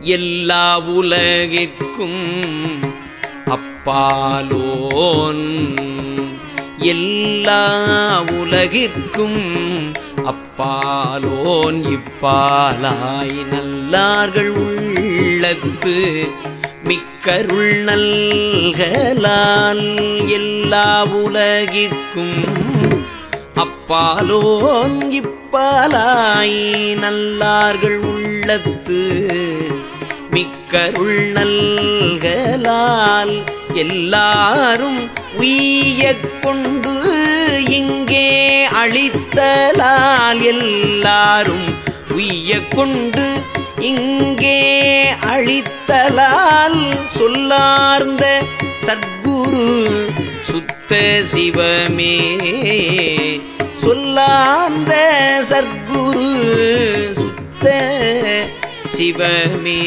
எல்லா உலகிற்கும் அப்பாலோன். எல்லா உலகிற்கும் அப்பாலோன். இப்பாலாய் நல்லார்கள் உள்ளத்து மிக்கருள் நல்கலால். எல்லா உலகிற்கும் அப்பாலோன். இப்பாலாய் நல்லார்கள் உள்ளத்து மிக்கருள் நல்கலால் எல்லாரும் உய்யக் கொண்டு இங்கே அழித்தலால் எல்லாரும் உய்யக் கொண்டு இங்கே அழித்தலால் சொல்லார்ந்த சத்குரு சுத்த சிவமே. சொல்லார்ந்த சத்குரு சுத்த சிவமே.